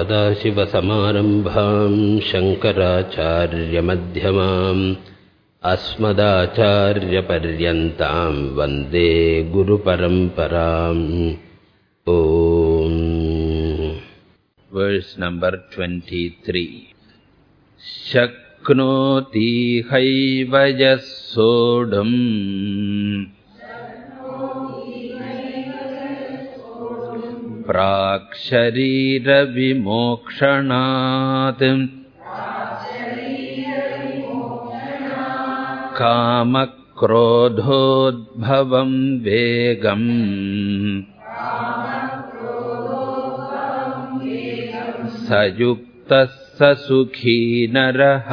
सदाशिवसमारम्भाम् शङ्कराचार्यमध्यमाम् अस्मदाचार्यपर्यन्ताम् वन्दे गुरुपरम्पराम् ॐ वर्स् नम्बर् ट्वेण्टि त्रि शक्नोति हैवयः सोढुम्। सोढुम् प्राक्शरीरविमोक्षणात्। कामक्रोधोद्भवम् वेगम्। स युक्तः स सुखी नरः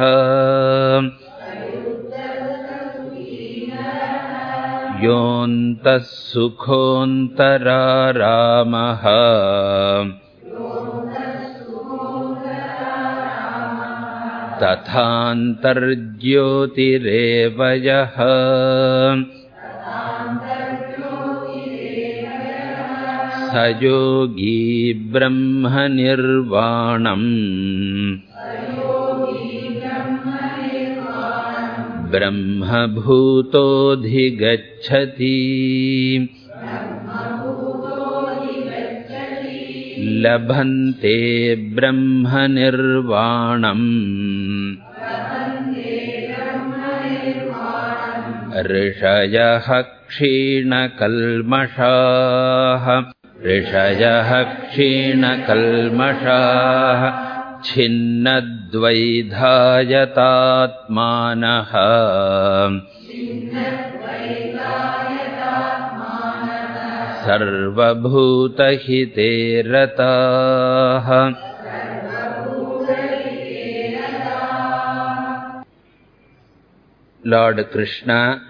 योऽन्तः सुखोऽन्तरारामः तथान्तर्ज्योतिरेव यः। स योगी ब्रह्मनिर्वाणम् ब्रह्मभूतोऽधिगच्छति। लभन्ते ब्रह्मनिर्वाणम्। ऋषयः क्षीणकल्मषाः। ऋषयः क्षीणकल्मषाः छिन्नद्वैधायतात्मानः सर्वभूतहिते रताः। Lord Krishna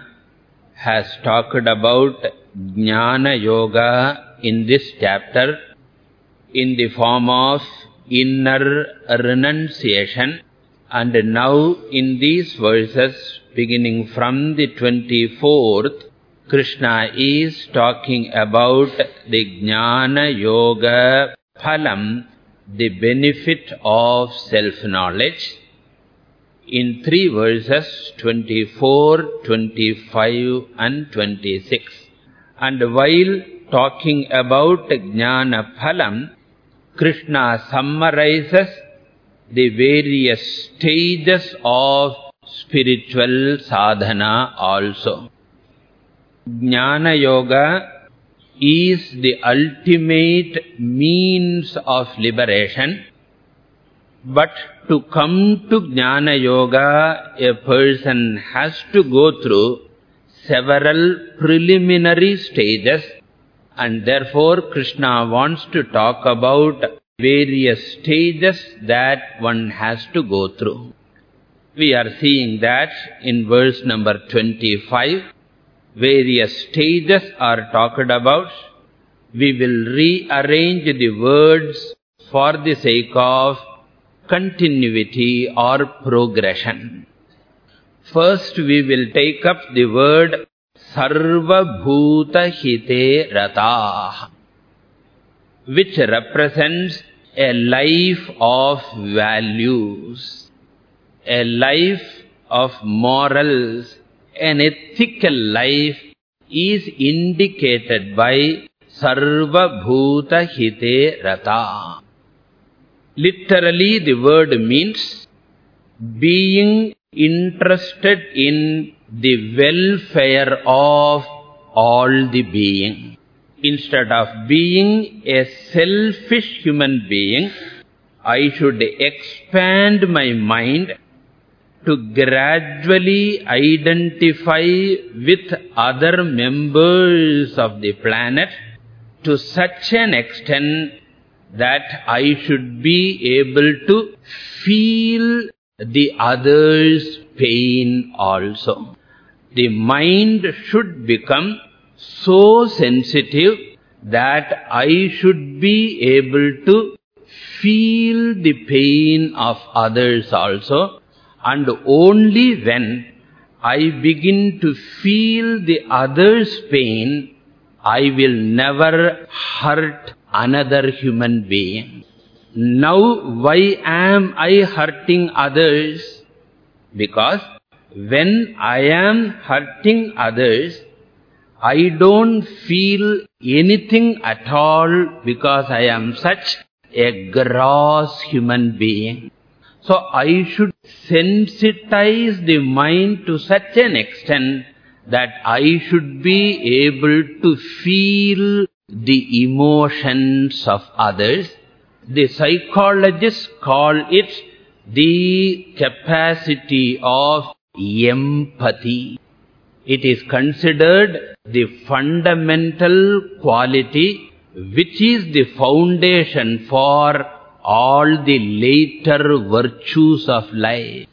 has talked about Jnana Yoga in this chapter in the form of inner renunciation and now in these verses beginning from the 24th Krishna is talking about the Jnana Yoga Phalam, the benefit of self-knowledge in three verses 24, 25 and 26. And while talking about Jnana Phalam, Krishna summarizes the various stages of spiritual sadhana also. Jnana Yoga is the ultimate means of liberation. But to come to Jnana Yoga, a person has to go through several preliminary stages and therefore Krishna wants to talk about various stages that one has to go through. We are seeing that in verse number 25, various stages are talked about. We will rearrange the words for the sake of continuity or progression. First we will take up the word Sarva Bhuta Hite Rata, which represents a life of values, a life of morals, an ethical life is indicated by Sarva Bhuta Hite Rata. Literally the word means being interested in the welfare of all the being. Instead of being a selfish human being, I should expand my mind to gradually identify with other members of the planet to such an extent that I should be able to feel the other's pain also. The mind should become so sensitive that I should be able to feel the pain of others also and only when I begin to feel the other's pain, I will never hurt another human being. now why am I hurting others? Because when I am hurting others, I don't feel anything at all because I am such a gross human being. So I should sensitize the mind to such an extent that I should be able to feel the emotions of others. The psychologists call it the capacity of empathy. It is considered the fundamental quality which is the foundation for all the later virtues of life.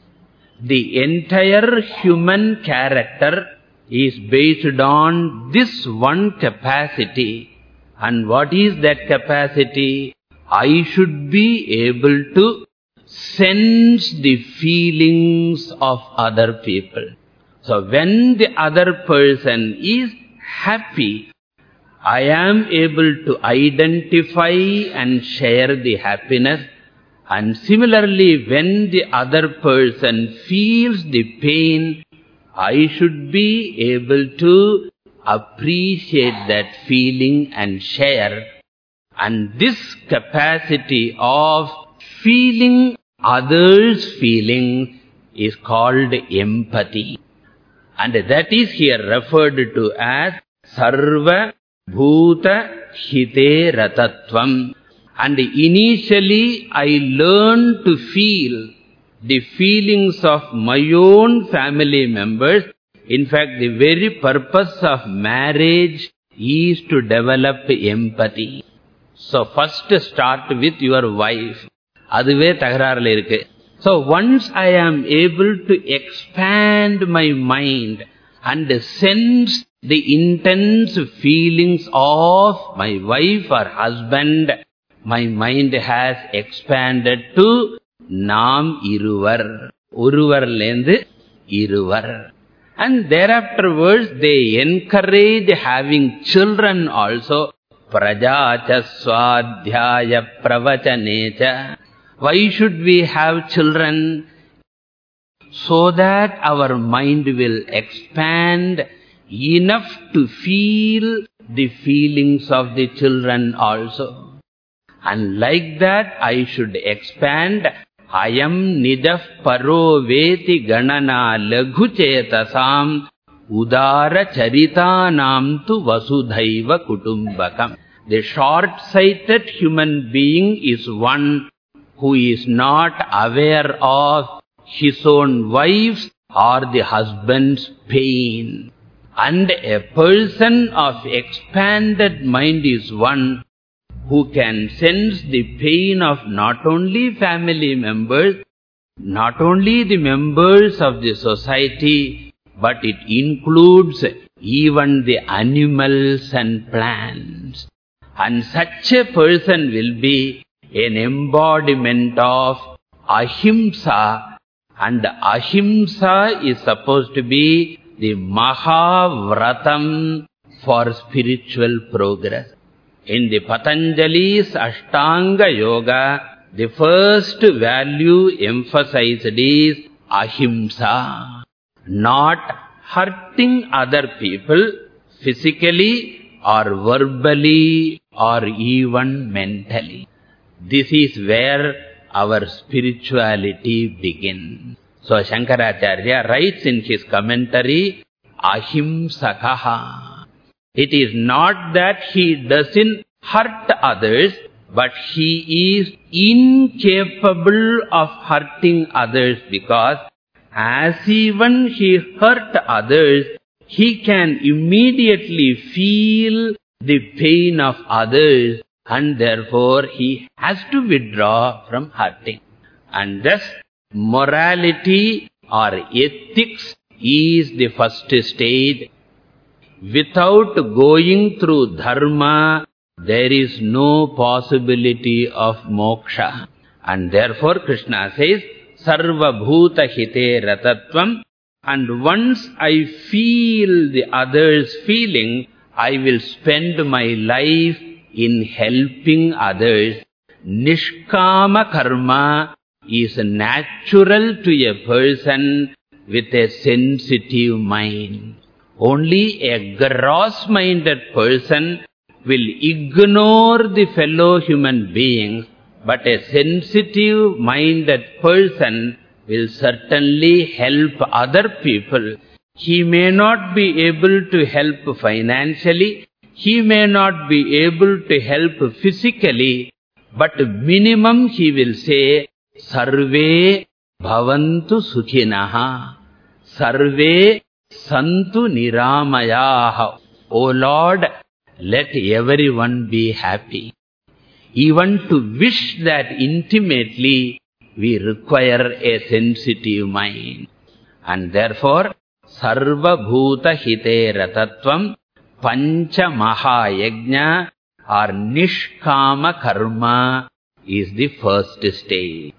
The entire human character is based on this one capacity. And what is that capacity? I should be able to sense the feelings of other people. So when the other person is happy, I am able to identify and share the happiness. And similarly, when the other person feels the pain, I should be able to appreciate that feeling and share. And this capacity of feeling others' feelings is called empathy. And that is here referred to as Sarva Bhuta Hite Ratatvam. And initially I learned to feel the feelings of my own family members. In fact, the very purpose of marriage is to develop empathy. So first start with your wife. அதுவே தகராறுல இருக்கு so once I am able to expand my mind and sense the intense feelings of my wife or husband, my mind has expanded to Nam Iruvar. Uruvarlendu Iruvar. And thereafterwards they encourage having children also. Prajacha swadhyaya pravachanecha. why should we have children? So that our mind will expand enough to feel the feelings of the children also. And like that, I should expand. Ayam nidaf paro veti ganana laghu chetasam udara charitanam tu vasudhaiva kutumbakam. The short-sighted human being is one who is not aware of his own wife's or the husband's pain. And a person of expanded mind is one who can sense the pain of not only family members, not only the members of the society, but it includes even the animals and plants. And such a person will be an embodiment of ahimsa and ahimsa is supposed to be the mahavratam for spiritual progress. In the Patanjali's Ashtanga Yoga, the first value emphasized is ahimsa, not hurting other people physically or verbally or even mentally. This is where our spirituality begins. So Shankaracharya writes in his commentary, Ahimsakaha. It is not that he doesn't hurt others, but he is incapable of hurting others because as even he hurt others, he can immediately feel the pain of others and therefore he has to withdraw from hurting. And thus, morality or ethics is the first stage. Without going through dharma, there is no possibility of moksha. And therefore Krishna says, Sarva Bhuta Hite Ratatvam. And once I feel the other's feeling, I will spend my life in helping others. Nishkama karma is natural to a person with a sensitive mind. Only a gross-minded person will ignore the fellow human beings, but a sensitive-minded person will certainly help other people. He may not be able to help financially, he may not be able to help physically, but minimum he will say, Sarve bhavantu sukhinaha. Sarve santu niramayaha. O Lord, let everyone be happy. Even to wish that intimately, we require a sensitive mind. And therefore, sarva bhuta hite ratatvam pancha mahayajna or nishkama karma is the first stage.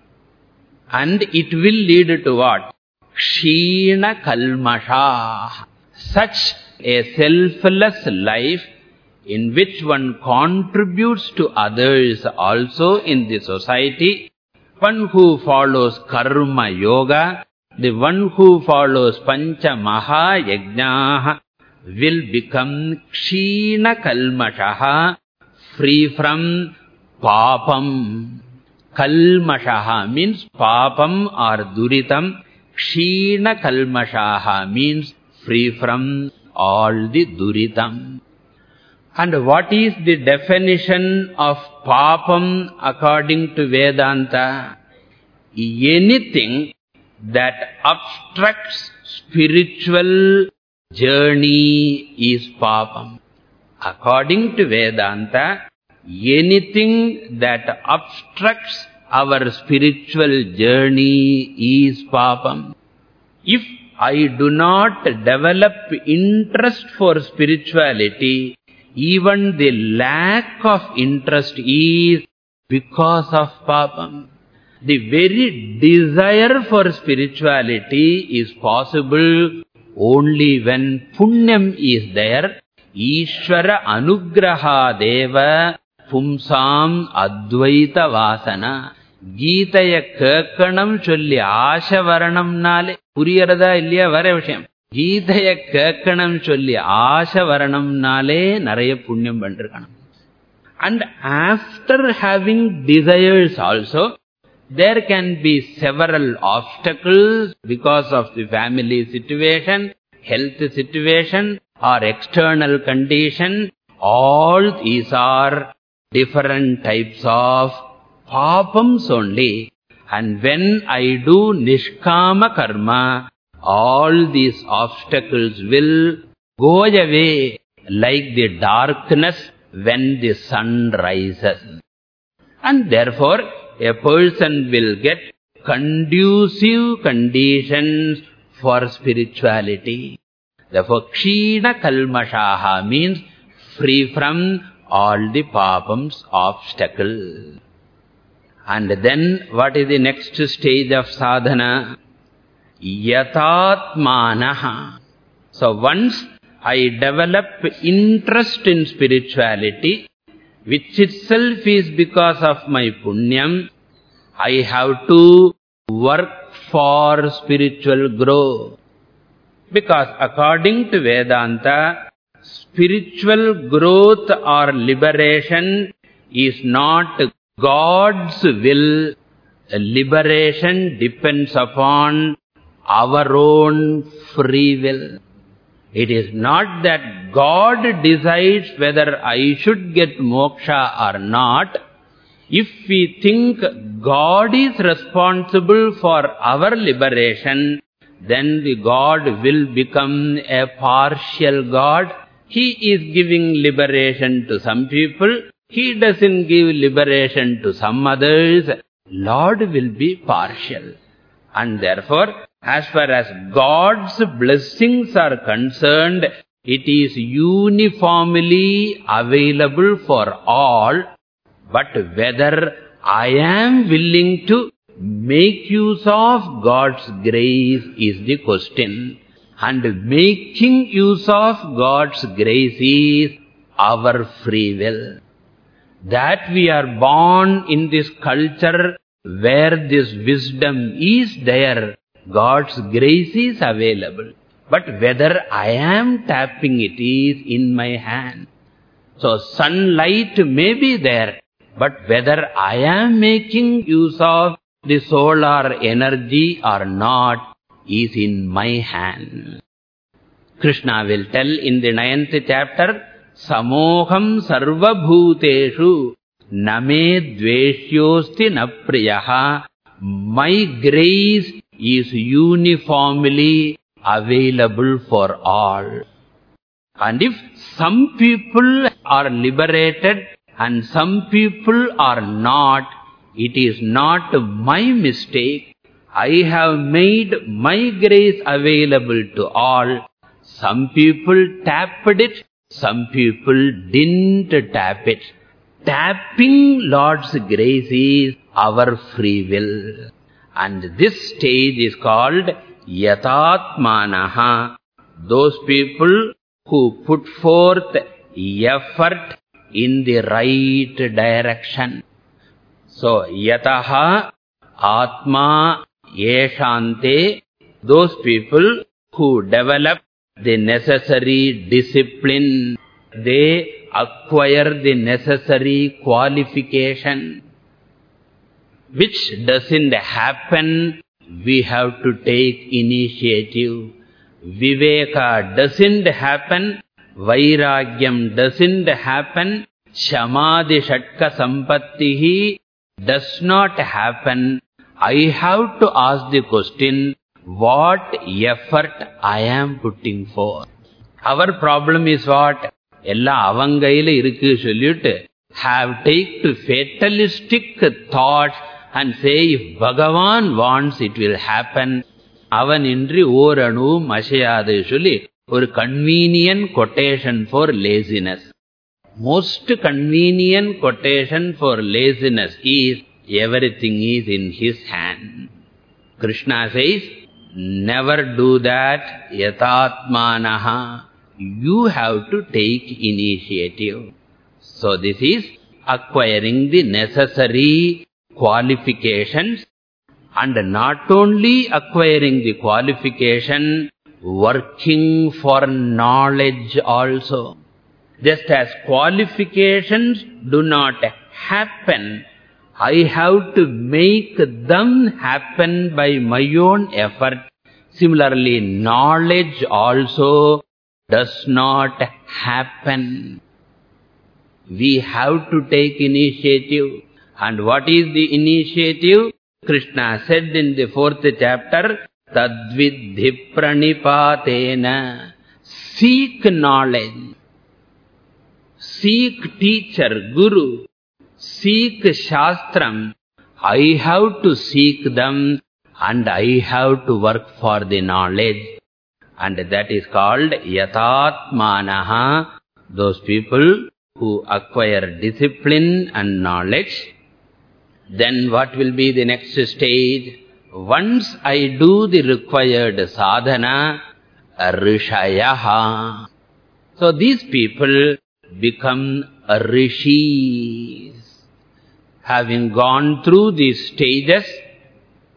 And it will lead to what? Kshina kalmasha. Such a selfless life in which one contributes to others also in the society. One who follows karma yoga, the one who follows pancha mahayajna will become kshina kalmashaha free from papam. Kalmashaha means papam or duritam. Kshina kalmashaha means free from all the duritam. And what is the definition of papam according to Vedanta? Anything that obstructs spiritual journey is papam. According to Vedanta, anything that obstructs our spiritual journey is papam. If I do not develop interest for spirituality, even the lack of interest is because of papam. The very desire for spirituality is possible only when punyam is there. Ishvara anugraha deva pumsam advaita vasana. கீதைய கேட்கணும் சொல்லி ஆசை வரணும்னாலே புரியறதா இல்லையா வர விஷயம் கீதைய கேட்கணும் சொல்லி ஆசை வரணும்னாலே நிறைய புண்ணியம் பண்ணிருக்கணும் and after having desires also there can be several obstacles because of the family situation health situation or external condition all these are different types of papams only. And when I do nishkama karma, all these obstacles will go away like the darkness when the sun rises. And therefore, a person will get conducive conditions for spirituality. Therefore, kshina kalmashaha means free from all the papams, obstacles. And then what is the next stage of sadhana? Yatatmanaha. So once I develop interest in spirituality, which itself is because of my punyam, I have to work for spiritual growth. Because according to Vedanta, spiritual growth or liberation is not God's will, liberation depends upon our own free will. It is not that God decides whether I should get moksha or not. If we think God is responsible for our liberation, then the God will become a partial God. He is giving liberation to some people. He doesn't give liberation to some others. Lord will be partial. And therefore, as far as God's blessings are concerned, it is uniformly available for all. But whether I am willing to make use of God's grace is the question. And making use of God's grace is our free will. that we are born in this culture where this wisdom is there, God's grace is available. But whether I am tapping it is in my hand. So sunlight may be there, but whether I am making use of the solar energy or not is in my hand. Krishna will tell in the ninth chapter, Samoham sarva bhuteshu name dveshyosti napriyaha. My grace is uniformly available for all. And if some people are liberated and some people are not, it is not my mistake. I have made my grace available to all. Some people tapped it, some people didn't tap it. Tapping Lord's grace is our free will. And this stage is called Yatatmanaha. Those people who put forth effort in the right direction. So, Yataha Atma Yeshante, those people who develop the necessary discipline, they acquire the necessary qualification, which doesn't happen, we have to take initiative. Viveka doesn't happen, Vairagyam doesn't happen, Shamadhi Shatka Sampattihi does not happen. I have to ask the question, what effort I am putting for? Our problem is what? Ella avangaila irukku sollitu. Have take to fatalistic thoughts and say, if Bhagavan wants, it will happen. Avanindri oranu mashayada usually. Or convenient quotation for laziness. Most convenient quotation for laziness is, everything is in his hand. Krishna says, never do that, yatatmanaha. You have to take initiative. So this is acquiring the necessary qualifications and not only acquiring the qualification, working for knowledge also. Just as qualifications do not happen I have to make them happen by my own effort. Similarly, knowledge also does not happen. We have to take initiative. And what is the initiative? Krishna said in the fourth chapter, Tadvidhi pranipatena. Seek knowledge. Seek teacher, guru. seek Shastram, I have to seek them and I have to work for the knowledge. And that is called Yatatmanaha, those people who acquire discipline and knowledge. Then what will be the next stage? Once I do the required sadhana, Rishayaha. So these people become rishis having gone through these stages,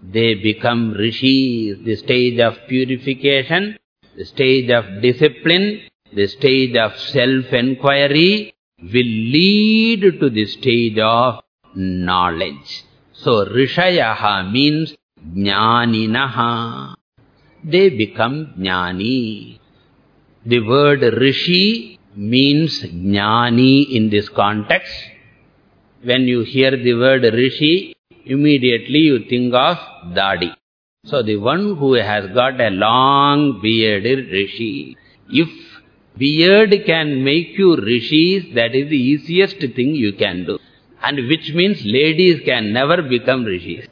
they become rishis, the stage of purification, the stage of discipline, the stage of self-enquiry will lead to the stage of knowledge. So, rishayaha means jnaninaha. They become jnani. The word rishi means jnani in this context. When you hear the word rishi, immediately you think of dadi. So the one who has got a long beard is rishi. If beard can make you rishis, that is the easiest thing you can do. And which means ladies can never become rishis.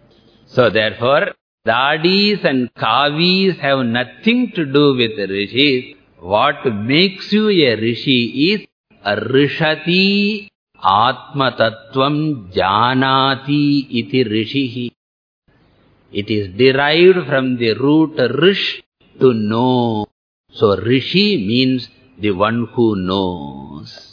So therefore, dadis and kavis have nothing to do with rishis. What makes you a rishi is rishati Atma-tattvam janati iti rishihi. It is derived from the root rish, to know. So rishi means the one who knows.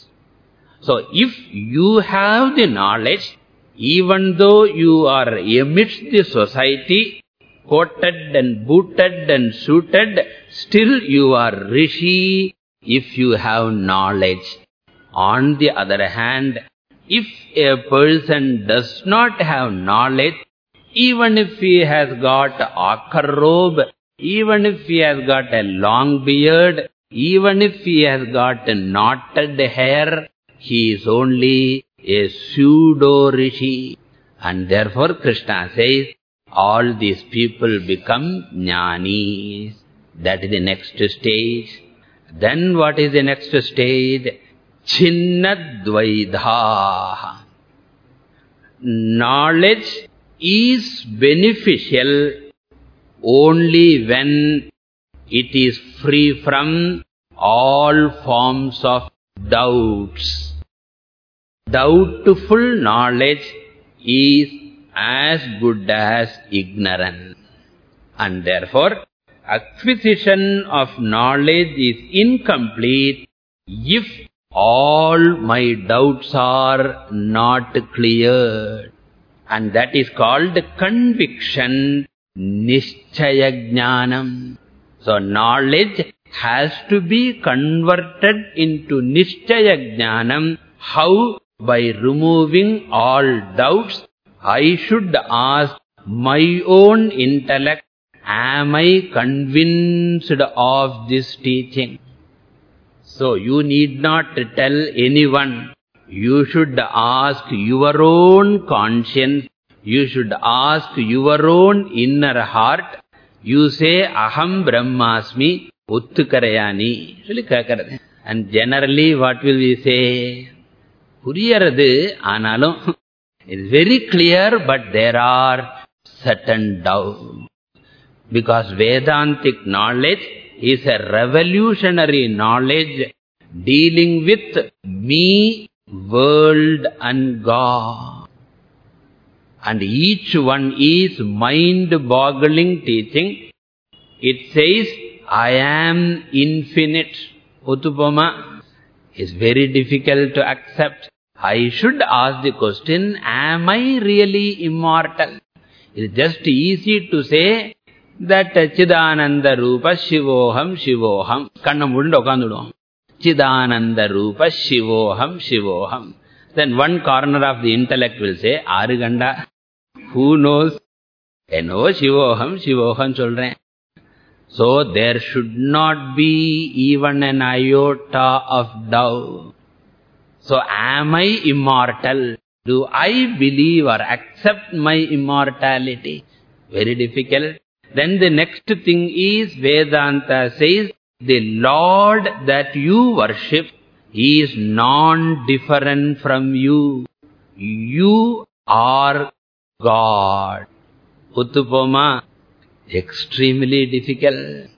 So if you have the knowledge, even though you are amidst the society, coated and booted and suited, still you are rishi if you have knowledge. On the other hand, if a person does not have knowledge, even if he has got akar robe, even if he has got a long beard, even if he has got knotted hair, he is only a pseudo-rishi. And therefore Krishna says, all these people become jnanis. That is the next stage. Then what is the next stage? Chinnadvaidha. Knowledge is beneficial only when it is free from all forms of doubts. Doubtful knowledge is as good as ignorance. And therefore, acquisition of knowledge is incomplete if all my doubts are not cleared. And that is called conviction, nishchaya So knowledge has to be converted into nishchaya jnanam. How? By removing all doubts, I should ask my own intellect, am I convinced of this teaching? So you need not tell anyone. You should ask your own conscience. You should ask your own inner heart. You say, Aham Brahmasmi ஒத்துக்கரையானி சொல்லி கேட்கறது and generally what will we say புரியறது ஆனாலும் it's very clear but there are certain doubt because Vedantic knowledge is a revolutionary knowledge dealing with me, world and God. And each one is mind-boggling teaching. It says I am infinite. Uttupama is very difficult to accept. I should ask the question, am I really immortal? It is just easy to say that Chidananda Rupa Shivoham Shivoham. Kannam wouldn't okandudum. Chidananda Rupa Shivoham Shivoham. Then one corner of the intellect will say, Aruganda, who knows? Eno Shivoham Shivoham solren. So there should not be even an iota of doubt. So am I immortal? Do I believe or accept my immortality? Very difficult. Then the next thing is Vedanta says, the Lord that you worship is non-different from you. You are God. Uttupoma, extremely difficult.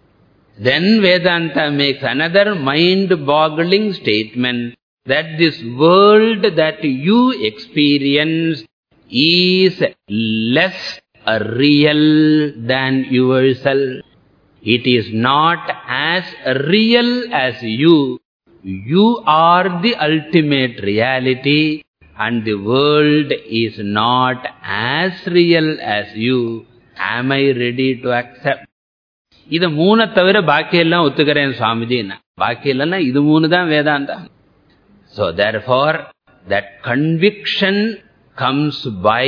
Then Vedanta makes another mind-boggling statement that this world that you experience is less real than yourself. It is not as real as you. You are the ultimate reality and the world is not as real as you Am I ready to accept? இத மூணை தவிர பாக்கியெல்லாம் ஒத்துக்கிறேன் சுவாமிஜின்னா பாக்கியெல்லாம் இது மூணு தான் வேதாந்தம் so therefore, that conviction comes by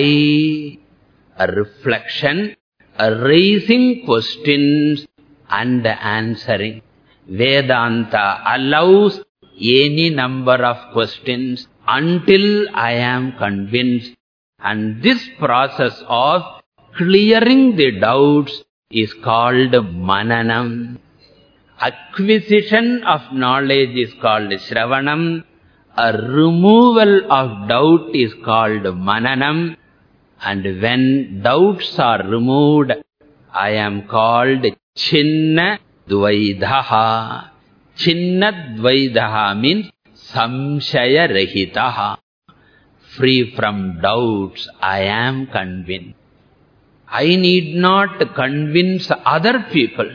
a reflection, a raising questions and answering. Vedanta allows any number of questions until I am convinced. And this process of clearing the doubts is called mananam. Acquisition of knowledge is called shravanam. A removal of doubt is called mananam. And when doubts are removed, I am called chinna dvaidaha. Chinna dvaidaha means samshaya rahitaha. Free from doubts, I am convinced. I need not convince other people.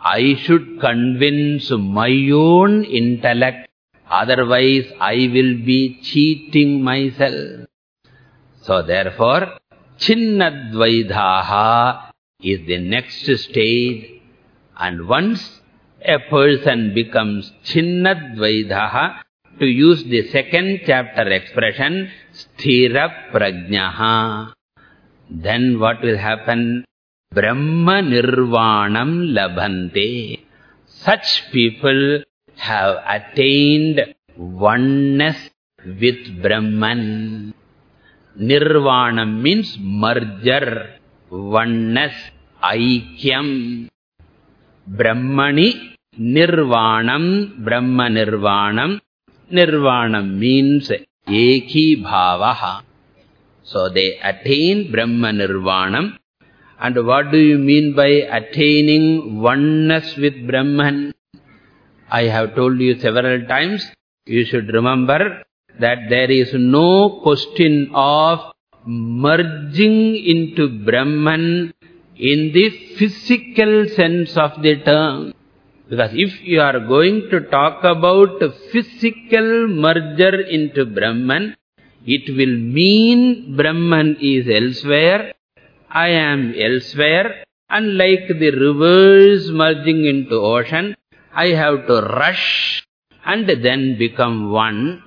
I should convince my own intellect Otherwise, I will be cheating myself. So therefore, Chinnadvaidhaha is the next stage. And once a person becomes Chinnadvaidhaha, to use the second chapter expression, Sthira Prajnaha. Then what will happen? Brahma Nirvanam Labhante. Such people have attained oneness with Brahman. Nirvanam means merger, oneness, aikyam. Brahmani Nirvanam, Brahma Nirvanam. Nirvanam means eki bhavaha. So they attain Brahma Nirvanam. And what do you mean by attaining oneness with Brahman? I have told you several times, you should remember that there is no question of merging into Brahman in the physical sense of the term. Because if you are going to talk about physical merger into Brahman, it will mean Brahman is elsewhere, I am elsewhere, and like the rivers merging into ocean, I have to rush and then become one.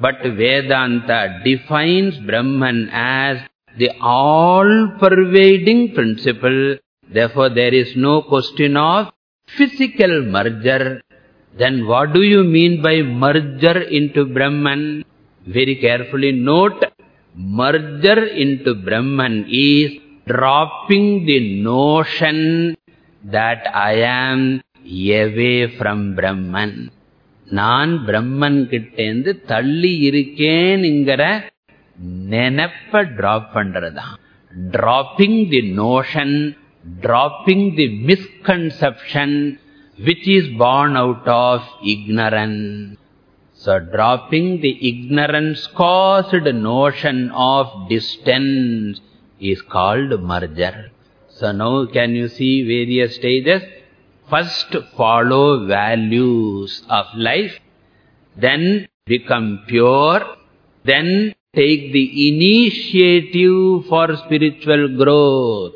But Vedanta defines Brahman as the all-pervading principle. Therefore, there is no question of physical merger. Then what do you mean by merger into Brahman? Very carefully note, merger into Brahman is dropping the notion that I am away from Brahman. நான் பிரம்மன் கிட்டேந்து தள்ளி இருக்கேன்ங்கிற நினைப்ப drop பண்றதுதான் dropping the notion, dropping the misconception which is born out of ignorance. So dropping the ignorance-caused notion of distance is called merger. So now can you see various stages? First follow values of life, then become pure, then take the initiative for spiritual growth,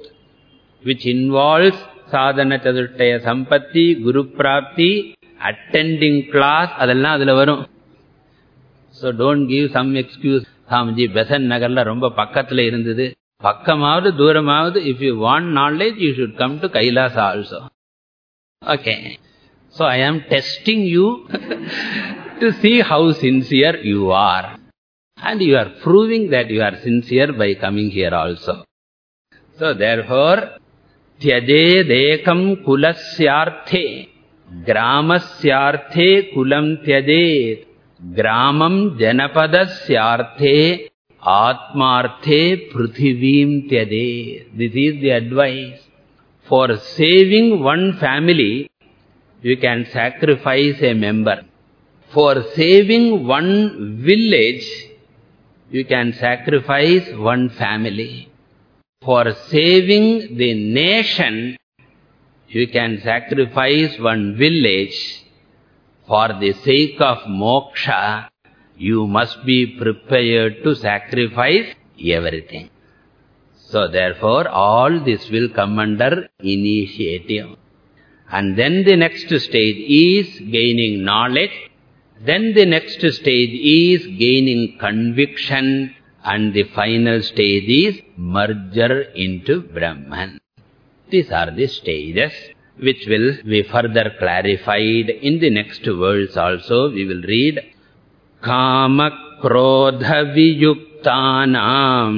which involves sadhana chatushtaya sampatti, guru prapti, attending class, adallam adula varum. So don't give some excuse Swamiji Besant நகர்ல ரொம்ப பக்கத்தில் இருந்தது பக்கமாவது தூரமாவது if you want knowledge you should come to Kailash also okay so I am testing you to see how sincere you are and you are proving that you are sincere by coming here also. So therefore, tyajedekam kulasyarthe gramasyarthe kulam tyajet ग्रामं जनपदस्यार्थे आत्मार्थे पृथिवीं त्यदे this is the advice for saving one family you can sacrifice a member for saving one village you can sacrifice one family for saving the nation you can sacrifice one village. For the sake of moksha, you must be prepared to sacrifice everything. So therefore, all this will come under initiative. And then the next stage is gaining knowledge. Then the next stage is gaining conviction. And the final stage is merger into Brahman. These are the stages which will be further clarified in the next words also. We will read Kama Krodha Viyuktanam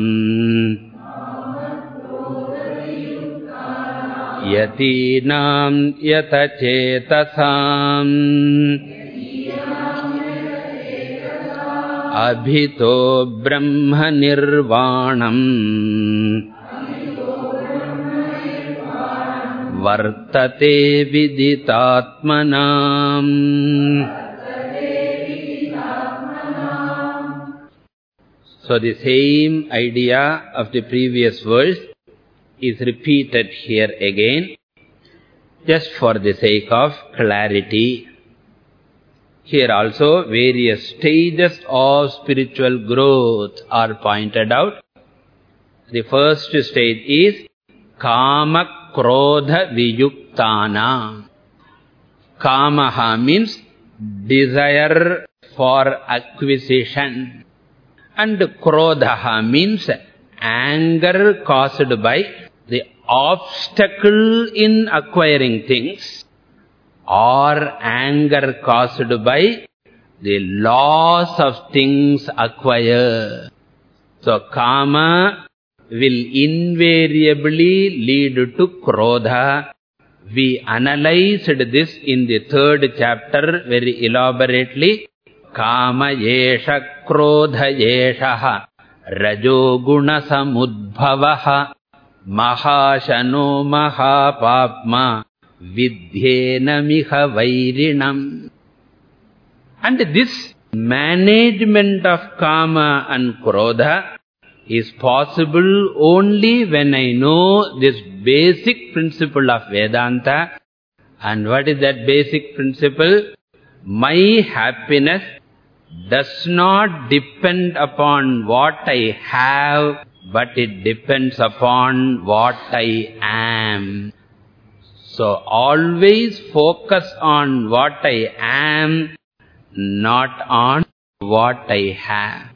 यतीनाम् यतचेतसाम् अभितो ब्रह्मनिर्वाणम् वर्तते विदितात्मनाम् So the same idea of the previous verse is repeated here again, just for the sake of clarity. Here also various stages of spiritual growth are pointed out. The first stage is Kama Krodha Viyuktana. Kamaha means desire for acquisition. And Krodha means anger caused by the obstacle in acquiring things or anger caused by the loss of things acquired. So, Kama will invariably lead to Krodha. We analyzed this in the third chapter very elaborately. Kama yesha krodha yeshaha rajo guna samudbhavaha mahashano mahapapma vidhyena miha vairinam. And this management of kama and krodha is possible only when I know this basic principle of Vedanta. And what is that basic principle? My happiness does not depend upon what I have, but it depends upon what I am. So always focus on what I am, not on what I have.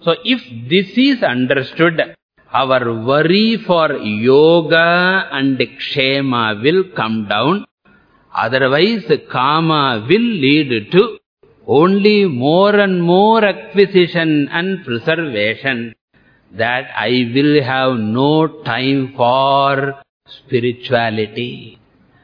So if this is understood, our worry for yoga and kshema will come down. Otherwise, kama will lead to only more and more acquisition and preservation that I will have no time for spirituality.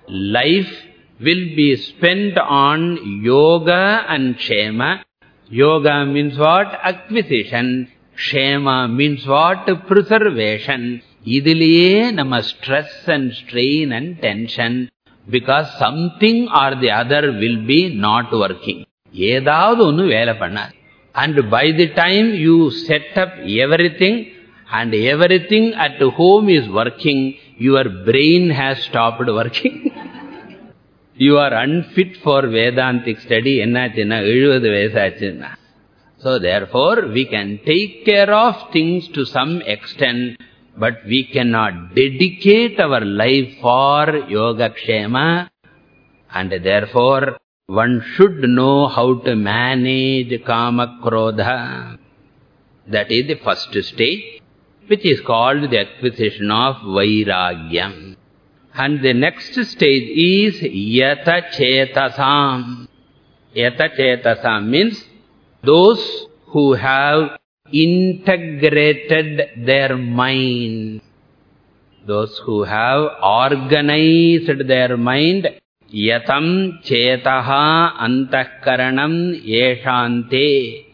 Life will be spent on yoga and kshema Yoga means what? Acquisition. Kshema means what? Preservation. Idiliye nama stress and strain and tension. Because something or the other will be not working. Yedavadu unnu vela pannadu. And by the time you set up everything, and everything at home is working, your brain has stopped working. you are unfit for Vedantic study, ennachina, ezhuvathu vayasachina. So therefore, we can take care of things to some extent, but we cannot dedicate our life for yoga kshema. And therefore, one should know how to manage kama krodha. That is the first stage, which is called the acquisition of vairagyam. And the next stage is yata chetasam. Yata chetasam means those who have integrated their mind. Those who have organized their mind. Yatam chetaha antakaranam yeshante.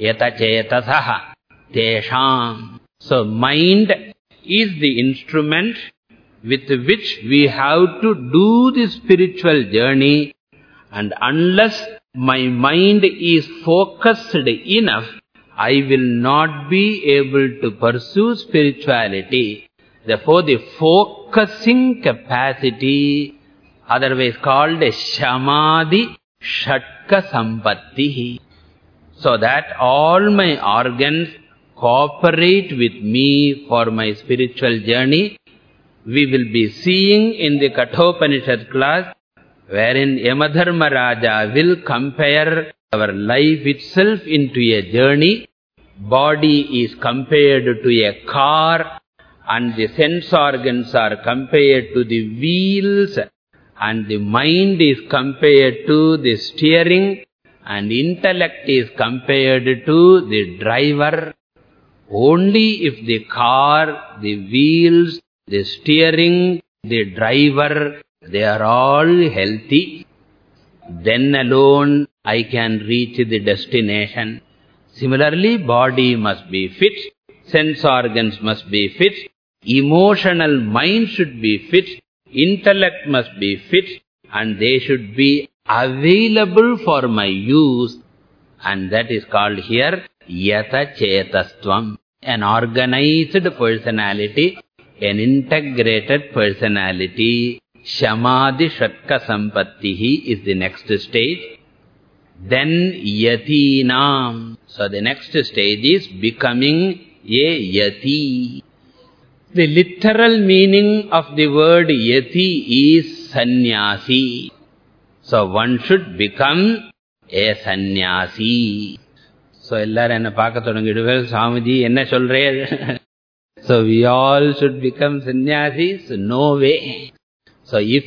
Yata chetasaha. Tesham. So mind is the instrument with which we have to do the spiritual journey and unless my mind is focused enough, I will not be able to pursue spirituality. Therefore, the focusing capacity, otherwise called shamadhi shatka sampatti. So that all my organs cooperate with me for my spiritual journey we will be seeing in the Kathopanishad class, wherein Yamadharma Raja will compare our life itself into a journey. Body is compared to a car, and the sense organs are compared to the wheels, and the mind is compared to the steering, and intellect is compared to the driver. Only if the car, the wheels, the steering, the driver, they are all healthy. Then alone I can reach the destination. Similarly, body must be fit, sense organs must be fit, emotional mind should be fit, intellect must be fit, and they should be available for my use. And that is called here Yata Chetastvam, an organized personality an integrated personality, Shamadhi Shatka Sampattihi is the next stage. then yatinam. So the next stage is becoming a yati. The literal meaning of the word yati is sannyasi. So one should become a sannyasi. So எல்லாரும் என்ன பார்க்க தொடங்கிடுவேன் சாமிஜி என்ன சொல்றேன் So we all should become sannyasis? No way. So if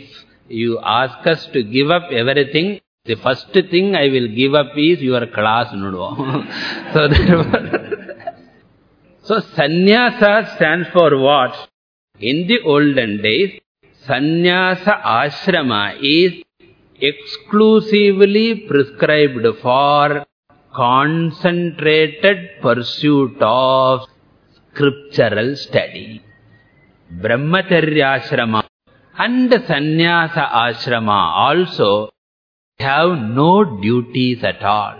you ask us to give up everything, the first thing I will give up is your class, no? so therefore, so sannyasa stands for what? In the olden days, sannyasa ashrama is exclusively prescribed for concentrated pursuit of scriptural study. Brahmacharya ashrama and sannyasa ashrama also have no duties at all.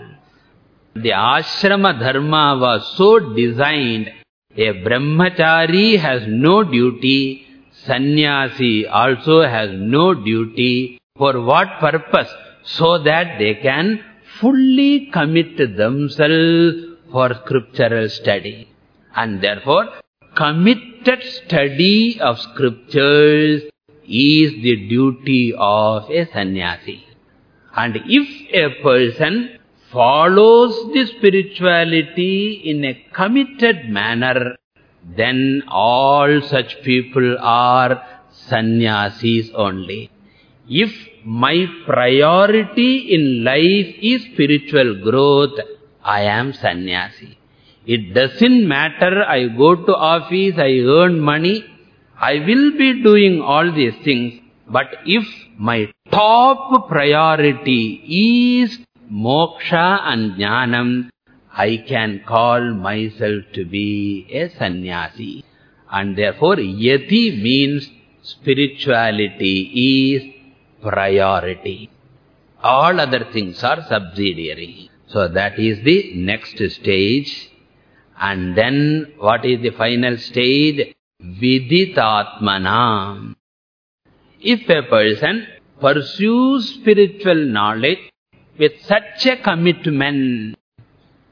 The ashrama dharma was so designed, a brahmachari has no duty, sannyasi also has no duty. For what purpose? So that they can fully commit themselves for scriptural study. And therefore, committed study of scriptures is the duty of a sannyasi. And if a person follows the spirituality in a committed manner, then all such people are sannyasis only. If my priority in life is spiritual growth, I am sannyasi. It doesn't matter, I go to office, I earn money, I will be doing all these things. But if my top priority is moksha and jnanam, I can call myself to be a sannyasi. And therefore, yati means spirituality is priority. All other things are subsidiary. So that is the next stage. And then what is the final stage? Viditatmana. If a person pursues spiritual knowledge with such a commitment,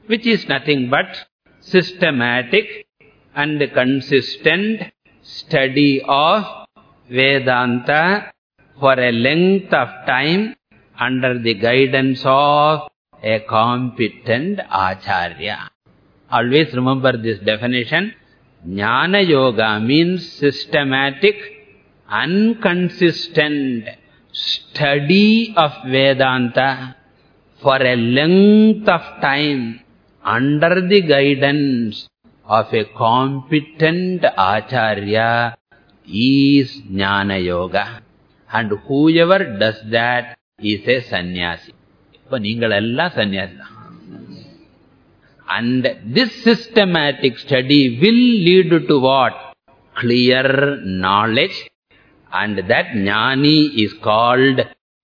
which is nothing but systematic and consistent study of Vedanta for a length of time under the guidance of a competent acharya. Always remember this definition. Jnana Yoga means systematic, unconsistent study of Vedanta for a length of time under the guidance of a competent Acharya is Jnana Yoga. And whoever does that is a sannyasi. Ipa ningal alla sannyasi. And this systematic study will lead to what? Clear knowledge. And that jnani is called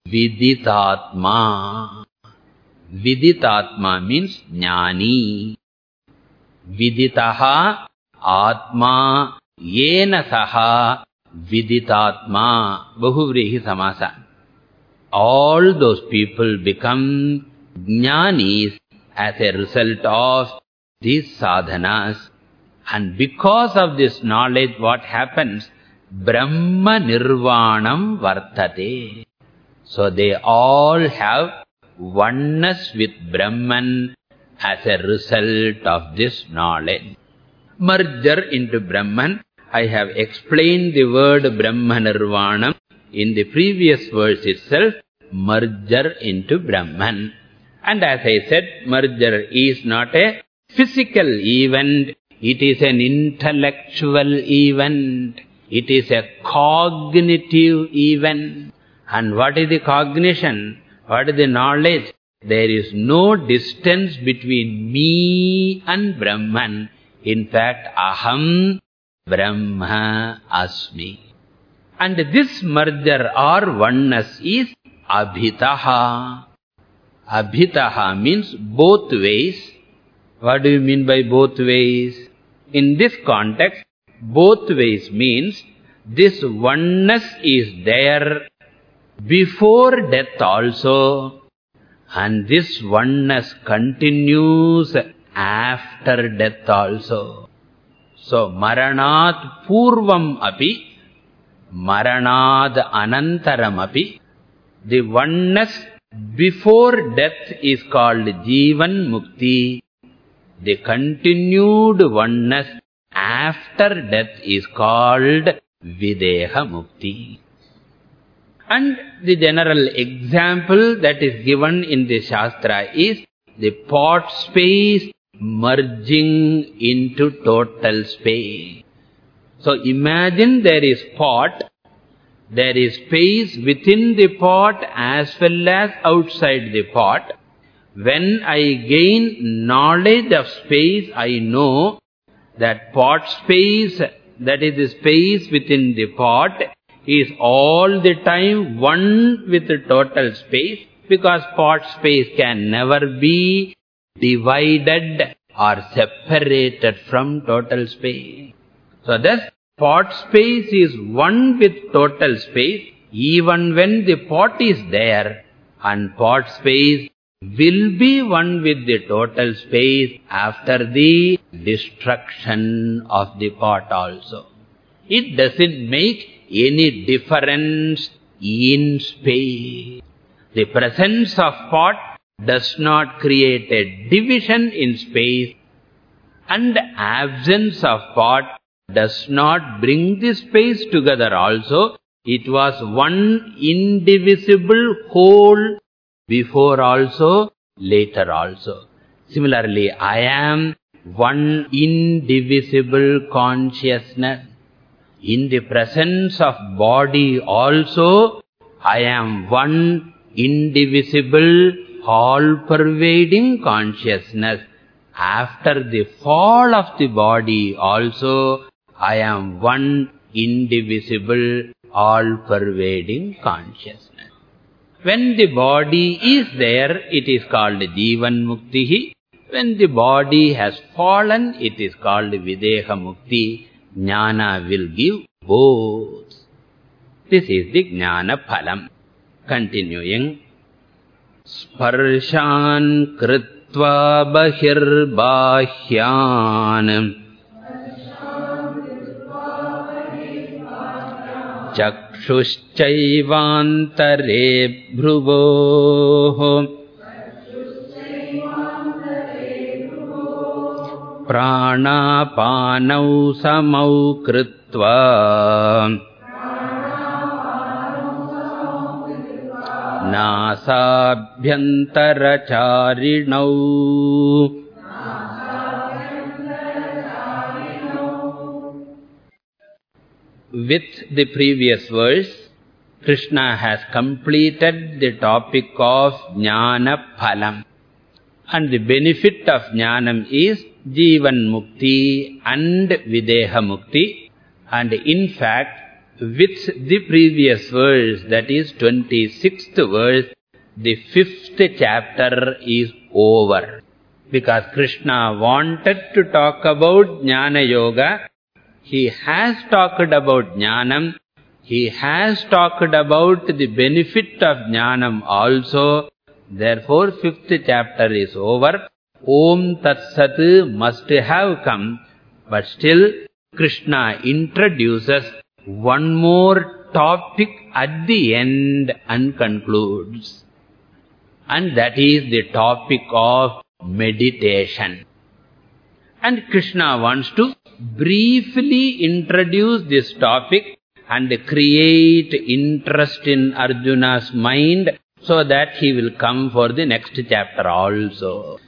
Viditatma. Viditatma means jnani. Viditaha Atma Yena Saha Viditatma, Bahuvrihi Samasa. All those people become jnanis as a result of these sadhanas. And because of this knowledge, what happens? Brahma Nirvanam Vartate. So they all have oneness with Brahman as a result of this knowledge. Merger into Brahman I have explained the word Brahma Nirvanam in the previous verse itself, merger into Brahman. And as I said, merger is not a physical event, it is an intellectual event. It is a cognitive event. And what is the cognition? What is the knowledge? There is no distance between me and Brahman. In fact, aham Brahma Asmi. And this merger or oneness is Abhitaha. Abhitaha means both ways. What do you mean by both ways? In this context, both ways means this oneness is there before death also And this oneness continues after death also. So, maranat purvam api, maranad anantaram api. The oneness before death is called Jivan Mukti. The continued oneness after death is called Videha Mukti. And the general example that is given in the Shastra is the pot space merging into total space. So imagine there is pot, there is space within the pot as well as outside the pot. When I gain knowledge of space, I know that pot space, that is the space within the pot, is all the time one with the total space because pot space can never be divided or separated from total space. So thus pot space is one with total space even when the pot is there and pot space will be one with the total space after the destruction of the pot also. It doesn't make any difference in space. The presence of pot does not create a division in space and absence of pot does not bring the space together also. It was one indivisible whole before also, later also. Similarly, I am one indivisible consciousness. In the presence of body also, I am one indivisible, all-pervading consciousness. After the fall of the body also, I am one indivisible, all-pervading consciousness. When the body is there, it is called Jivan Muktihi. When the body has fallen, it is called Videha Mukti. Jnana will give both. This is the Jnana Phalam. Continuing. Sparshan kritva bahir bahyan. चक्षुश्चैवान्तरे भ्रुवोः प्राणापानौ समौ कृत्वा नासाभ्यन्तरचारिणौ With the previous verse, Krishna has completed the topic of Jnana Phalam. And the benefit of Jnanam is Jivan Mukti and Videha Mukti. And in fact, with the previous verse, that is 26th verse, the fifth chapter is over. Because Krishna wanted to talk about Jnana Yoga. He has talked about Jnanam. He has talked about the benefit of Jnanam also. Therefore, fifth chapter is over. Om Tat must have come. But still, Krishna introduces one more topic at the end and concludes. And that is the topic of meditation. And Krishna wants to briefly introduce this topic and create interest in Arjuna's mind so that he will come for the next chapter also.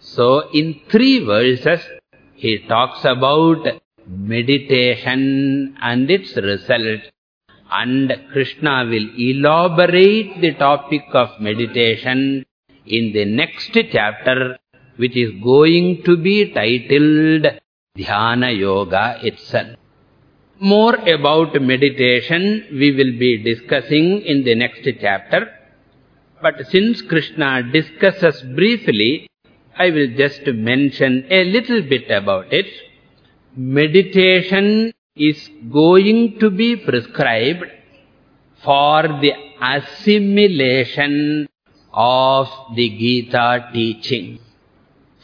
So, in three verses, he talks about meditation and its result. And Krishna will elaborate the topic of meditation in the next chapter, which is going to be titled Dhyana Yoga itself. More about meditation we will be discussing in the next chapter. But since Krishna discusses briefly, I will just mention a little bit about it. Meditation is going to be prescribed for the assimilation of the Gita teaching.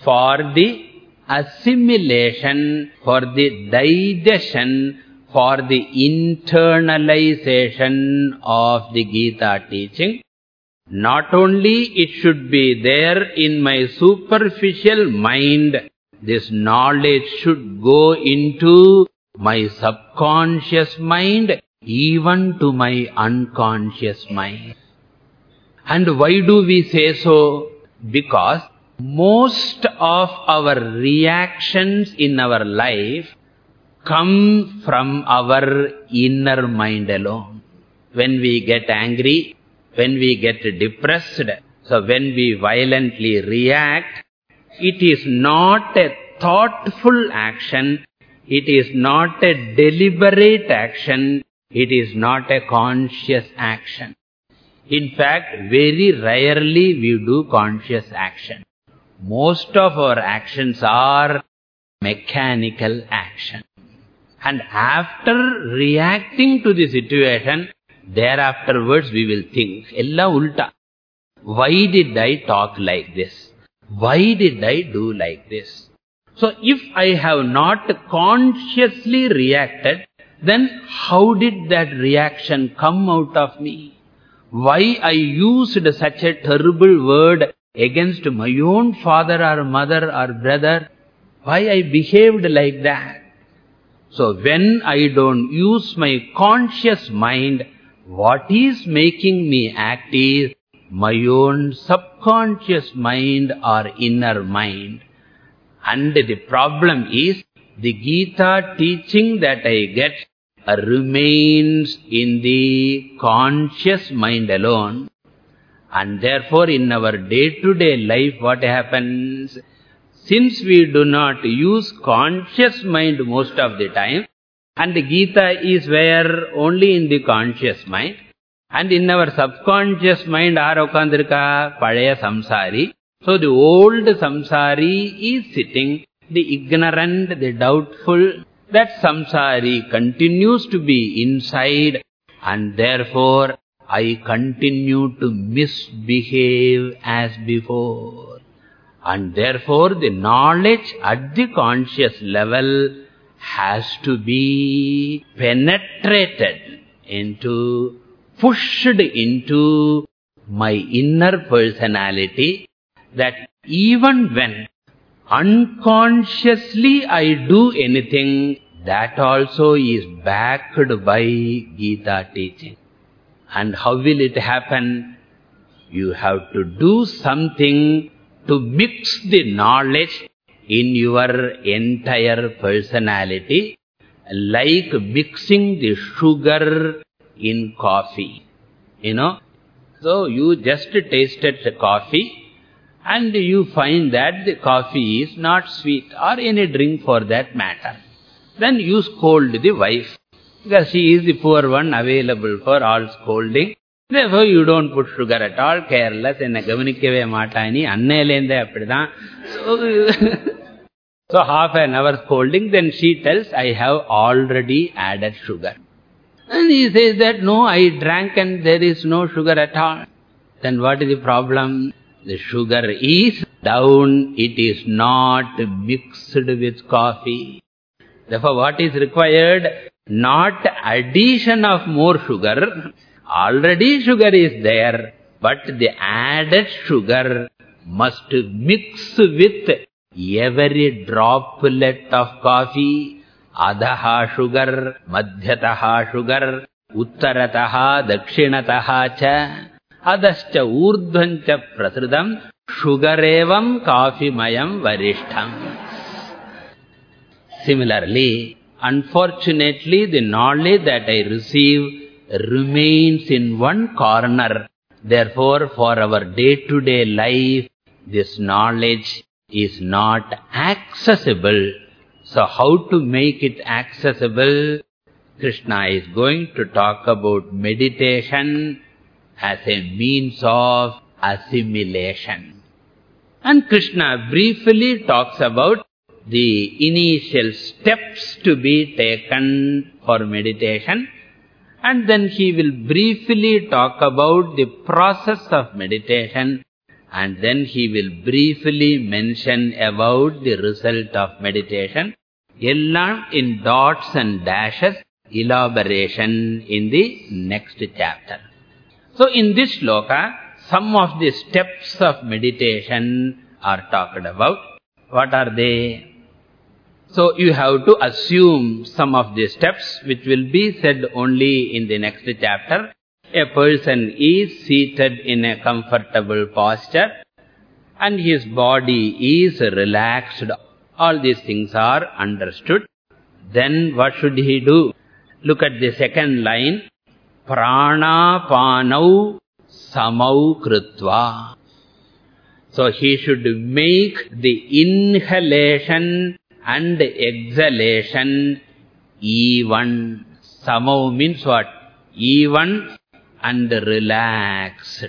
For the assimilation, for the digestion, for the internalization of the Gita teaching, not only it should be there in my superficial mind, this knowledge should go into my subconscious mind, even to my unconscious mind. And why do we say so? Because most of our reactions in our life come from our inner mind alone. When we get angry, when we get depressed, so when we violently react, it is not a thoughtful action, it is not a deliberate action, it is not a conscious action. In fact, very rarely we do conscious action. Most of our actions are mechanical action. And after reacting to the situation, thereafterwards we will think, Ella ulta. Why did I talk like this? Why did I do like this? So if I have not consciously reacted, then how did that reaction come out of me? Why I used such a terrible word against my own father or mother or brother? Why I behaved like that? So when I don't use my conscious mind, what is making me act is my own subconscious mind or inner mind. And the problem is, the Gita teaching that I get remains in the conscious mind alone. And therefore, in our day-to-day -day life, what happens? Since we do not use conscious mind most of the time, and the Gita is where only in the conscious mind, and in our subconscious mind, arokandirka, palaya samsari. So the old samsari is sitting, the ignorant, the doubtful, that samsari continues to be inside and therefore I continue to misbehave as before. And therefore the knowledge at the conscious level has to be penetrated into, pushed into my inner personality that even when unconsciously I do anything, that also is backed by Gita teaching. And how will it happen? You have to do something to mix the knowledge in your entire personality, like mixing the sugar in coffee. You know? So you just tasted the coffee, and you find that the coffee is not sweet or any drink for that matter. Then you scold the wife because she is the poor one available for all scolding. Therefore, you don't put sugar at all, careless, enna gavanikave maatani, annayilende appidan. So, so half an hour scolding, then she tells, I have already added sugar. And he says that, no, I drank and there is no sugar at all. Then what is the problem? The sugar is down, it is not mixed with coffee. Therefore, what is required? Not addition of more sugar. Already sugar is there, but the added sugar must mix with every droplet of coffee. Adaha sugar, madhyataha sugar, uttarataha, dakshinataha cha. adascha urdhvancha prasridam sugarevam mayam varishtham. Similarly, unfortunately, the knowledge that I receive remains in one corner. Therefore, for our day-to-day -day life, this knowledge is not accessible. So how to make it accessible? Krishna is going to talk about meditation as a means of assimilation. And Krishna briefly talks about the initial steps to be taken for meditation. And then he will briefly talk about the process of meditation and then he will briefly mention about the result of meditation. Ellam in dots and dashes, elaboration in the next chapter. So in this shloka, some of the steps of meditation are talked about. What are they? So you have to assume some of the steps which will be said only in the next chapter. A person is seated in a comfortable posture and his body is relaxed. All these things are understood. Then what should he do? Look at the second line. Prana panau samau kritva. So he should make the inhalation and exhalation even. Samau means what? Even and relaxed.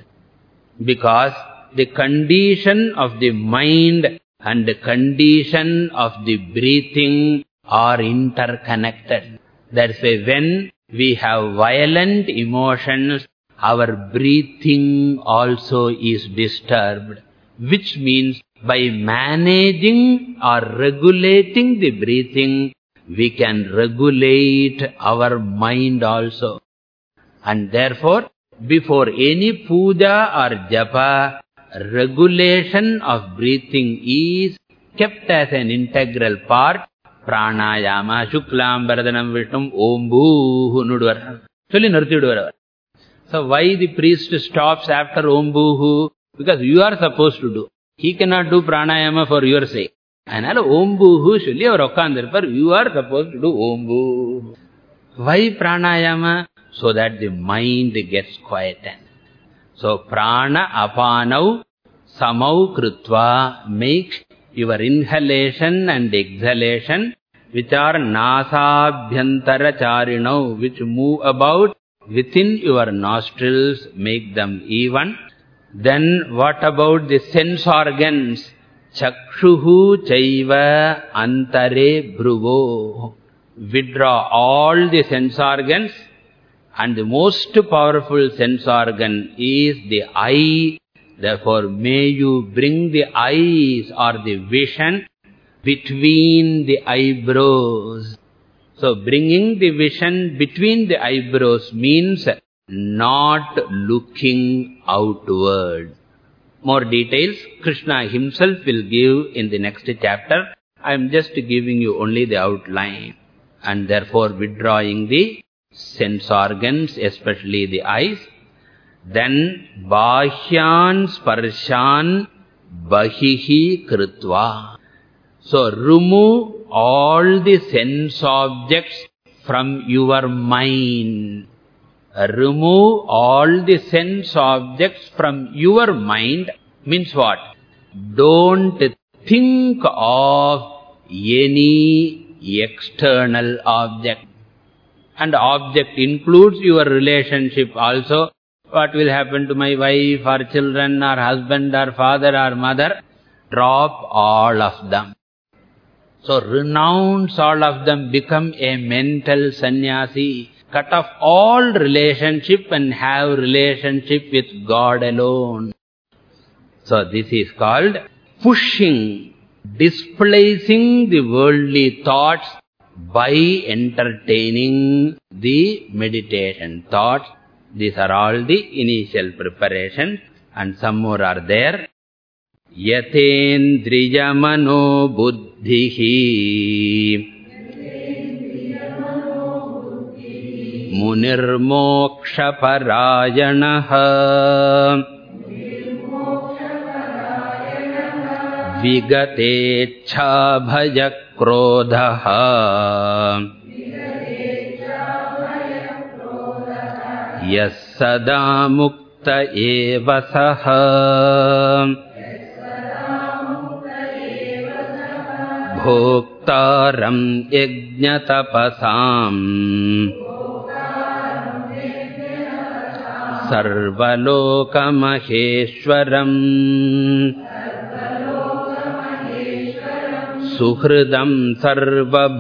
Because the condition of the mind and the condition of the breathing are interconnected. That's why when we have violent emotions, our breathing also is disturbed. Which means by managing or regulating the breathing, we can regulate our mind also. And therefore, before any puja or japa, regulation of breathing is kept as an integral part. Pranayama, Shuklam, Bharadhanam, Vishnum, Om Bhuhu, Nudvar. Solli nirthiduvar. So why the priest stops after Om Bhuhu? Because you are supposed to do. He cannot do pranayama for your sake. அதனால ஓம்பூஹு சொல்லி அவர் உட்கார்ந்திருப்பார் you are supposed to do ஓம்பு Why pranayama? So that the mind gets quietened. So prana apanau samau kritva make your inhalation and exhalation which are nasabhyantara charinau which move about within your nostrils make them even. then what about the sense organs? Chakshuhu chaiva antare bhruvo. Withdraw all the sense organs and the most powerful sense organ is the eye. Therefore, may you bring the eyes or the vision between the eyebrows. So, bringing the vision between the eyebrows means not looking outward. More details, Krishna himself will give in the next chapter. I am just giving you only the outline. And therefore, withdrawing the sense organs, especially the eyes. Then, bahyan sparshan bahihi kritva. So, remove all the sense objects from your mind. Remove all the sense objects from your mind means what? Don't think of any external object. And object includes your relationship also. What will happen to my wife or children or husband or father or mother? Drop all of them. So renounce all of them, become a mental sannyasi. Cut off all relationship and have relationship with God alone. So this is called pushing, displacing the worldly thoughts by entertaining the meditation thoughts. These are all the initial preparations and some more are there. Yatendriyamano buddhihi मुनिर्मोक्षपरायणः। विगतेच्छाभयक्रोधः। यः सदा मुक्त एव सः। भोक्तारम् यज्ञतपसाम् सर्वलोकमहेश्वरम् सुहृदम् सर्वभूतानाम्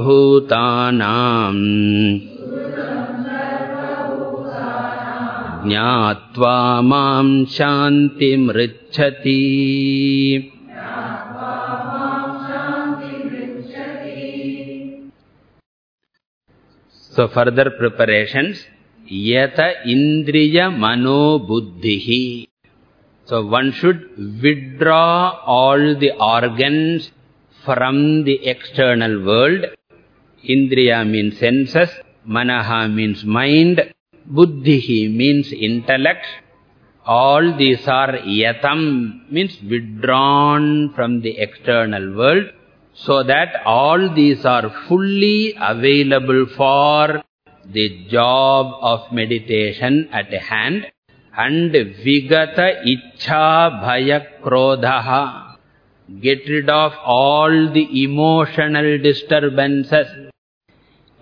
ज्ञात्वा मां शान्तिमृच्छति। So further preparations, yata indriya mano buddhihi. So one should withdraw all the organs from the external world. Indriya means senses, manaha means mind, buddhihi means intellect. All these are yatam means withdrawn from the external world so that all these are fully available for the job of meditation at hand and vigata ichha bhaya krodhaha. Get rid of all the emotional disturbances.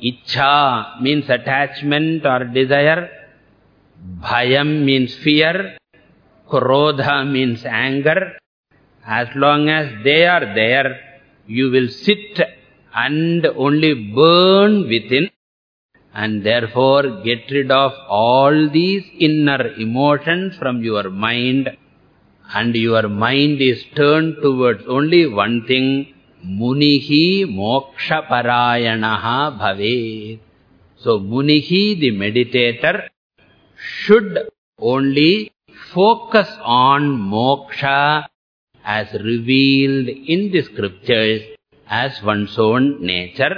Ichha means attachment or desire. Bhayam means fear. Krodha means anger. As long as they are there you will sit and only burn within and therefore get rid of all these inner emotions from your mind and your mind is turned towards only one thing munihi moksha parayanaha bhave so munihi the meditator should only focus on moksha as revealed in the scriptures as one's own nature.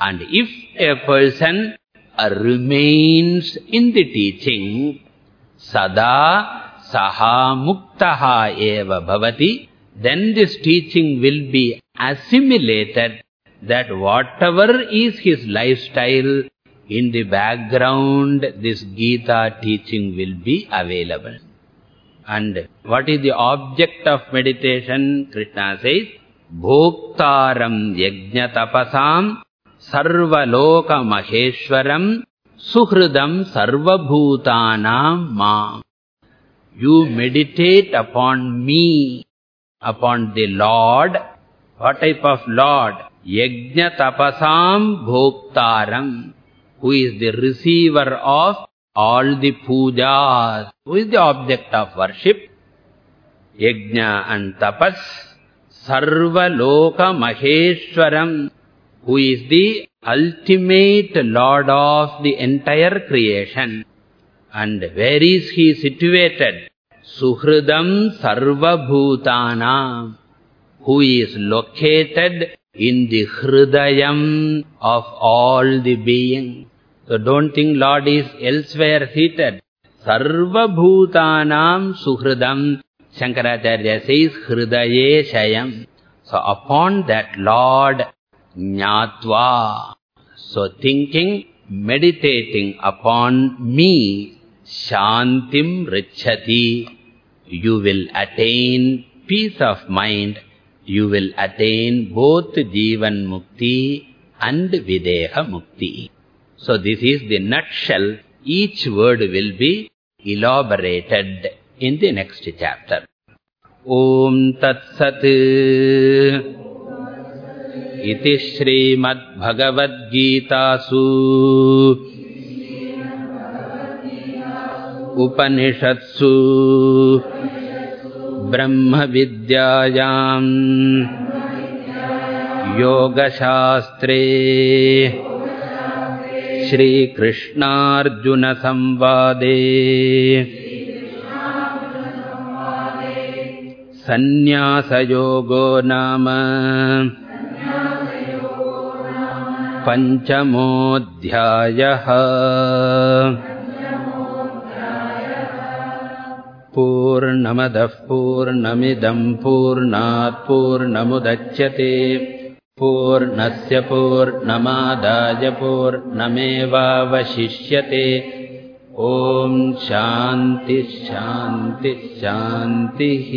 And if a person remains in the teaching, sada saha muktaha eva bhavati, then this teaching will be assimilated that whatever is his lifestyle, in the background, this Gita teaching will be available. And what is the object of meditation? Krishna says, Bhoktaram yajna tapasam ma. You meditate upon me, upon the Lord. What type of Lord? Yajna tapasam bhoktaram, who is the receiver of all the pujas. Who is the object of worship? Yajna and tapas. Sarva loka maheshwaram. Who is the ultimate Lord of the entire creation. And where is he situated? Suhridam sarva bhutana. Who is located in the hridayam of all the beings. So don't think Lord is elsewhere seated. Sarva bhutanam suhridam. Shankaracharya says hridaye shayam. So upon that Lord jnatva. So thinking, meditating upon me, shantim richati. You will attain peace of mind. You will attain both jivan mukti and videha mukti. So this is the nutshell. Each word will be elaborated in the next chapter. Om Tat Sat इति श्रीमद्भगवद्गीतासु। उपनिषत्सु। ब्रह्मविद्यायाम्। योगशास्त्रे। श्रीकृष्णार्जुनसंवादे। सन्न्यासयोगो नाम। पञ्चमोऽध्यायः। पूर्णमदः पूर्णमिदम् पूर्णात् पूर्णमुदच्यते। पूर्णस्य पूर्णमादाय पूर्णमेवावशिष्यते। ॐ शान्तिः शान्तिः शान्तिः